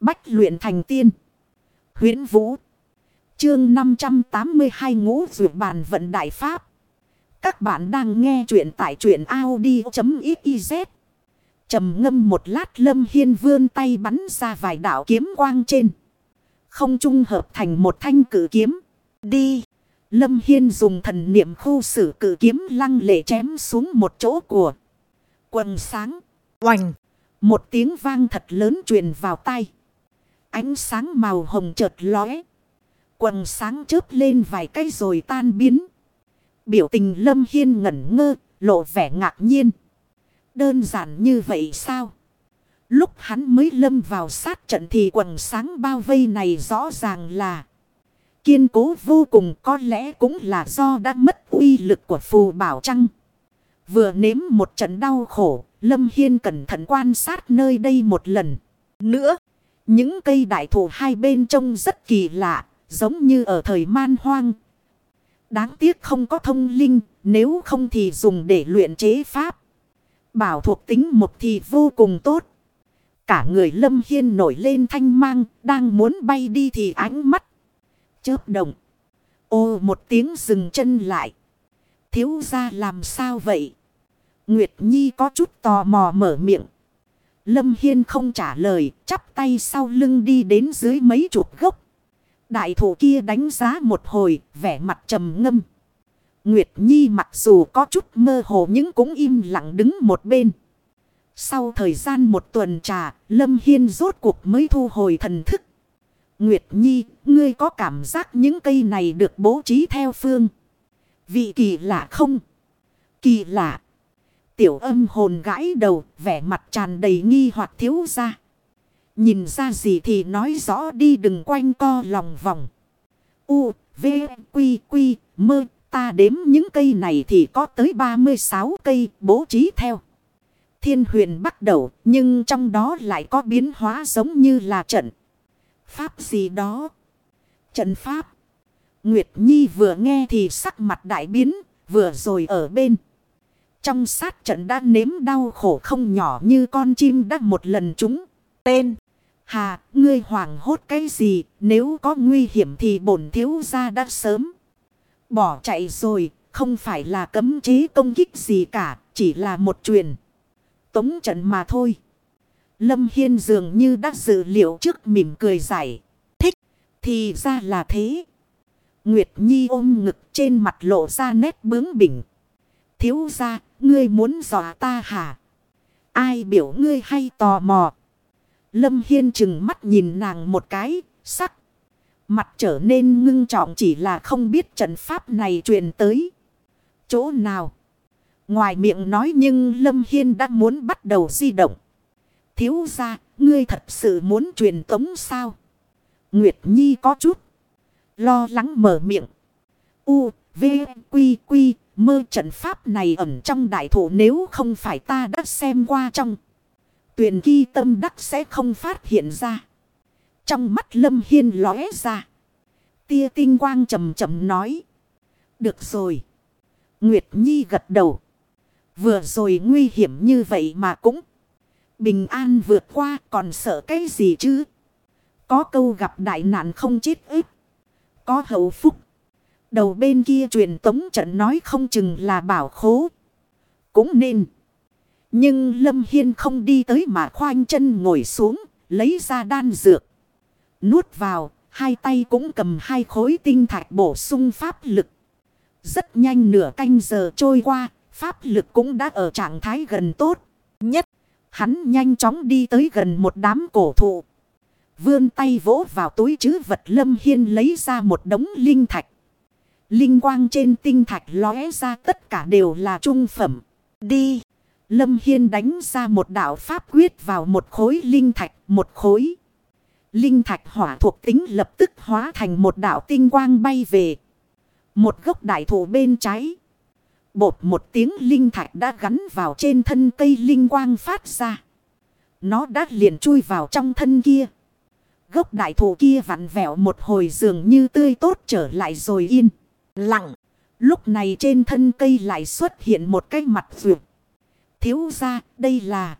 Bách luyện thành tiên. huyễn Vũ. Chương 582 ngũ dược bàn vận đại pháp. Các bạn đang nghe truyện tại truyện Audi.xyz. trầm ngâm một lát lâm hiên vươn tay bắn ra vài đạo kiếm quang trên. Không trung hợp thành một thanh cử kiếm. Đi. Lâm Hiên dùng thần niệm khu sử cử kiếm lăng lệ chém xuống một chỗ của. Quần sáng. Oành. Một tiếng vang thật lớn truyền vào tay. Ánh sáng màu hồng chợt lóe. Quần sáng chớp lên vài cây rồi tan biến. Biểu tình Lâm Hiên ngẩn ngơ, lộ vẻ ngạc nhiên. Đơn giản như vậy sao? Lúc hắn mới lâm vào sát trận thì quần sáng bao vây này rõ ràng là kiên cố vô cùng có lẽ cũng là do đã mất uy lực của phù bảo trăng. Vừa nếm một trận đau khổ, Lâm Hiên cẩn thận quan sát nơi đây một lần. Nữa, những cây đại thụ hai bên trông rất kỳ lạ, giống như ở thời man hoang. Đáng tiếc không có thông linh, nếu không thì dùng để luyện chế pháp. Bảo thuộc tính một thì vô cùng tốt. Cả người Lâm Hiên nổi lên thanh mang, đang muốn bay đi thì ánh mắt. Chớp động. Ô một tiếng dừng chân lại. Thiếu ra làm sao vậy? Nguyệt Nhi có chút tò mò mở miệng. Lâm Hiên không trả lời, chắp tay sau lưng đi đến dưới mấy chục gốc. Đại thủ kia đánh giá một hồi, vẻ mặt trầm ngâm. Nguyệt Nhi mặc dù có chút mơ hồ nhưng cũng im lặng đứng một bên. Sau thời gian một tuần trà, Lâm Hiên rốt cuộc mới thu hồi thần thức. Nguyệt Nhi, ngươi có cảm giác những cây này được bố trí theo phương. Vị kỳ lạ không? Kỳ lạ. Tiểu âm hồn gãi đầu, vẻ mặt tràn đầy nghi hoặc thiếu ra. Nhìn ra gì thì nói rõ đi đừng quanh co lòng vòng. U, V, Quy, Quy, Mơ, ta đếm những cây này thì có tới 36 cây bố trí theo. Thiên huyền bắt đầu, nhưng trong đó lại có biến hóa giống như là trận. Pháp gì đó? Trận Pháp. Nguyệt Nhi vừa nghe thì sắc mặt đại biến, vừa rồi ở bên. Trong sát trận đã nếm đau khổ không nhỏ như con chim đã một lần chúng. Tên. Hà, ngươi hoảng hốt cái gì, nếu có nguy hiểm thì bổn thiếu gia đã sớm. Bỏ chạy rồi, không phải là cấm chế công kích gì cả, chỉ là một truyền. Tống trận mà thôi. Lâm Hiên dường như đã dự liệu trước mỉm cười giải. Thích, thì ra là thế. Nguyệt Nhi ôm ngực trên mặt lộ ra nét bướng bỉnh. Thiếu ra, ngươi muốn dọa ta hả? Ai biểu ngươi hay tò mò? Lâm Hiên chừng mắt nhìn nàng một cái, sắc. Mặt trở nên ngưng trọng chỉ là không biết trận pháp này truyền tới. Chỗ nào? Ngoài miệng nói nhưng Lâm Hiên đã muốn bắt đầu di động. Thiếu ra, ngươi thật sự muốn truyền tống sao? Nguyệt Nhi có chút. Lo lắng mở miệng. U, V, Quy, Quy, mơ trận pháp này ẩn trong đại thủ nếu không phải ta đã xem qua trong. Tuyền ghi tâm đắc sẽ không phát hiện ra. Trong mắt Lâm Hiên lóe ra. Tia tinh quang chầm chầm nói. Được rồi. Nguyệt Nhi gật đầu. Vừa rồi nguy hiểm như vậy mà cũng. Bình an vượt qua, còn sợ cái gì chứ? Có câu gặp đại nạn không chết ít. Có hậu phúc. Đầu bên kia truyền tống trận nói không chừng là bảo khố. Cũng nên. Nhưng Lâm Hiên không đi tới mà khoanh chân ngồi xuống, lấy ra đan dược. Nuốt vào, hai tay cũng cầm hai khối tinh thạch bổ sung pháp lực. Rất nhanh nửa canh giờ trôi qua, pháp lực cũng đã ở trạng thái gần tốt. Nhất, hắn nhanh chóng đi tới gần một đám cổ thụ. Vươn tay vỗ vào túi chứ vật Lâm Hiên lấy ra một đống linh thạch. Linh quang trên tinh thạch lóe ra tất cả đều là trung phẩm. Đi! Lâm Hiên đánh ra một đạo pháp quyết vào một khối linh thạch, một khối. Linh thạch hỏa thuộc tính lập tức hóa thành một đạo tinh quang bay về. Một gốc đại thụ bên trái. Bột một tiếng linh thạch đã gắn vào trên thân cây linh quang phát ra. Nó đã liền chui vào trong thân kia. Gốc đại thụ kia vặn vẹo một hồi dường như tươi tốt trở lại rồi yên. Lặng. Lúc này trên thân cây lại xuất hiện một cái mặt vượt. Thiếu ra đây là.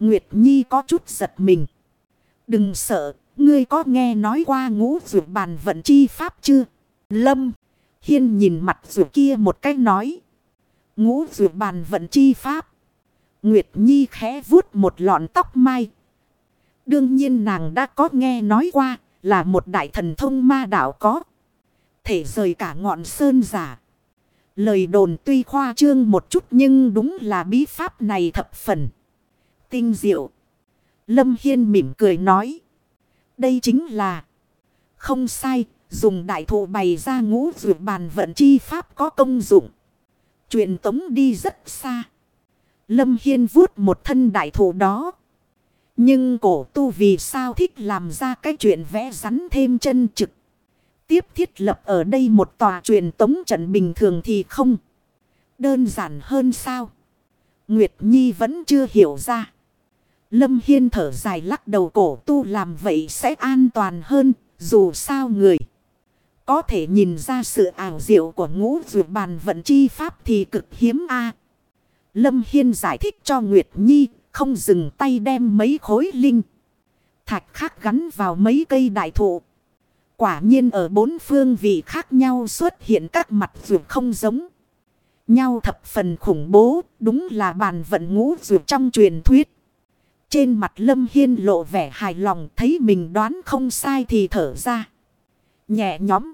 Nguyệt Nhi có chút giật mình. Đừng sợ, ngươi có nghe nói qua ngũ vượt bàn vận chi pháp chưa? Lâm, hiên nhìn mặt vượt kia một cách nói. Ngũ vượt bàn vận chi pháp. Nguyệt Nhi khẽ vuốt một lọn tóc mai. Đương nhiên nàng đã có nghe nói qua là một đại thần thông ma đạo có. Thể rời cả ngọn sơn giả. Lời đồn tuy khoa trương một chút nhưng đúng là bí pháp này thập phần. Tinh diệu. Lâm Hiên mỉm cười nói. Đây chính là. Không sai. Dùng đại thụ bày ra ngũ dược bàn vận chi pháp có công dụng. Chuyện tống đi rất xa. Lâm Hiên vuốt một thân đại thụ đó. Nhưng cổ tu vì sao thích làm ra cái chuyện vẽ rắn thêm chân trực. Tiếp thiết lập ở đây một tòa truyền tống trận bình thường thì không. Đơn giản hơn sao. Nguyệt Nhi vẫn chưa hiểu ra. Lâm Hiên thở dài lắc đầu cổ tu làm vậy sẽ an toàn hơn. Dù sao người. Có thể nhìn ra sự ảo diệu của ngũ dược bàn vận chi pháp thì cực hiếm a Lâm Hiên giải thích cho Nguyệt Nhi. Không dừng tay đem mấy khối linh. Thạch khác gắn vào mấy cây đại thụ. Quả nhiên ở bốn phương vị khác nhau xuất hiện các mặt vượt không giống. Nhau thập phần khủng bố, đúng là bàn vận ngũ vượt trong truyền thuyết. Trên mặt Lâm Hiên lộ vẻ hài lòng thấy mình đoán không sai thì thở ra. Nhẹ nhóm.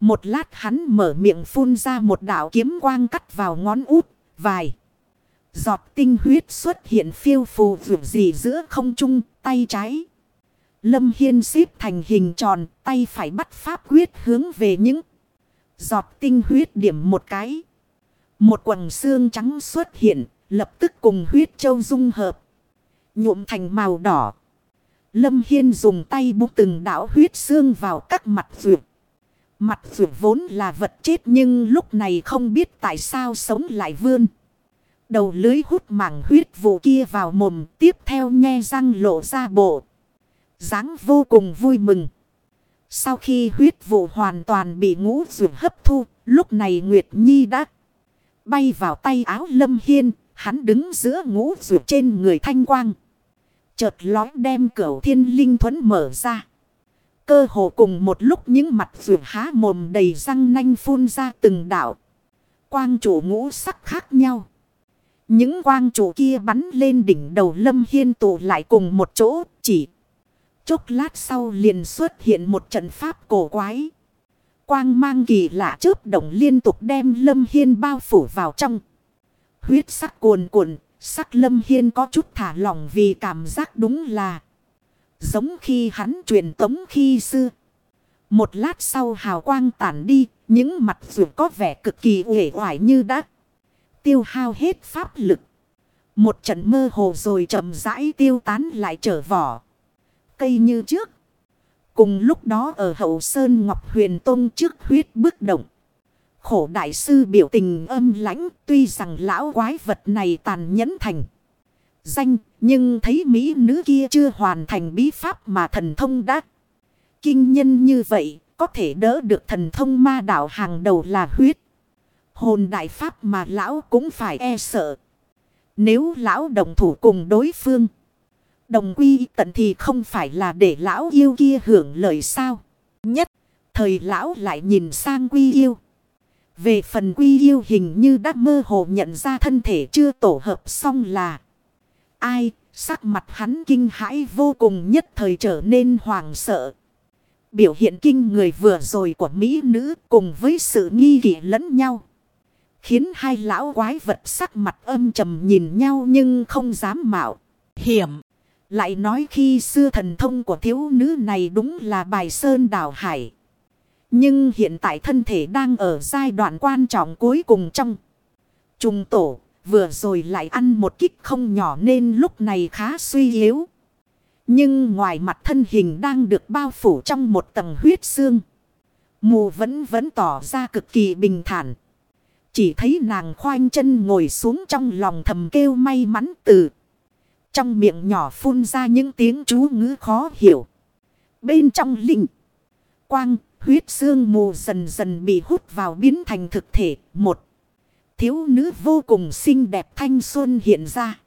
Một lát hắn mở miệng phun ra một đạo kiếm quang cắt vào ngón út, vài. Giọt tinh huyết xuất hiện phiêu phù vượt gì giữa không trung, tay trái. Lâm Hiên xếp thành hình tròn, tay phải bắt pháp quyết hướng về những giọt tinh huyết điểm một cái. Một quần xương trắng xuất hiện, lập tức cùng huyết châu dung hợp. Nhuộm thành màu đỏ. Lâm Hiên dùng tay bút từng đảo huyết xương vào các mặt vượt. Mặt vượt vốn là vật chết nhưng lúc này không biết tại sao sống lại vươn. Đầu lưới hút mảng huyết vụ kia vào mồm tiếp theo nhe răng lộ ra bộ dáng vô cùng vui mừng. Sau khi huyết vụ hoàn toàn bị ngũ rượu hấp thu, lúc này Nguyệt Nhi đã bay vào tay áo Lâm Hiên, hắn đứng giữa ngũ rượu trên người thanh quang. Chợt lói đem cửu thiên linh thuẫn mở ra. Cơ hồ cùng một lúc những mặt rượu há mồm đầy răng nanh phun ra từng đảo. Quang chủ ngũ sắc khác nhau. Những quang chủ kia bắn lên đỉnh đầu Lâm Hiên tụ lại cùng một chỗ chỉ Chốc lát sau liền xuất hiện một trận pháp cổ quái. Quang mang kỳ lạ chớp động liên tục đem Lâm Hiên bao phủ vào trong. Huyết sắc cuồn cuộn, sắc Lâm Hiên có chút thả lỏng vì cảm giác đúng là giống khi hắn truyền tống khi xưa. Một lát sau hào quang tản đi, những mặt dù có vẻ cực kỳ uể oải như đã tiêu hao hết pháp lực. Một trận mơ hồ rồi chậm rãi tiêu tán lại trở vỏ cây như trước. Cùng lúc đó ở hậu sơn Ngọc Huyền Tông trước huyết bước động. Khổ đại sư biểu tình âm lãnh, tuy rằng lão quái vật này tàn nhẫn thành. Danh, nhưng thấy mỹ nữ kia chưa hoàn thành bí pháp mà thần thông đã. Kinh nhân như vậy, có thể đỡ được thần thông ma đạo hàng đầu là huyết. Hồn đại pháp mà lão cũng phải e sợ. Nếu lão đồng thủ cùng đối phương. Đồng quy tận thì không phải là để lão yêu kia hưởng lời sao. Nhất, thời lão lại nhìn sang quy yêu. Về phần quy yêu hình như đã mơ hồ nhận ra thân thể chưa tổ hợp xong là. Ai, sắc mặt hắn kinh hãi vô cùng nhất thời trở nên hoàng sợ. Biểu hiện kinh người vừa rồi của Mỹ nữ cùng với sự nghi kỵ lẫn nhau. Khiến hai lão quái vật sắc mặt âm trầm nhìn nhau nhưng không dám mạo. Hiểm. Lại nói khi xưa thần thông của thiếu nữ này đúng là bài sơn đảo hải. Nhưng hiện tại thân thể đang ở giai đoạn quan trọng cuối cùng trong. Trùng tổ vừa rồi lại ăn một kích không nhỏ nên lúc này khá suy yếu. Nhưng ngoài mặt thân hình đang được bao phủ trong một tầng huyết xương. Mù vẫn vẫn tỏ ra cực kỳ bình thản. Chỉ thấy nàng khoanh chân ngồi xuống trong lòng thầm kêu may mắn từ. Trong miệng nhỏ phun ra những tiếng chú ngữ khó hiểu. Bên trong linh. Quang, huyết xương mù dần dần bị hút vào biến thành thực thể. Một thiếu nữ vô cùng xinh đẹp thanh xuân hiện ra.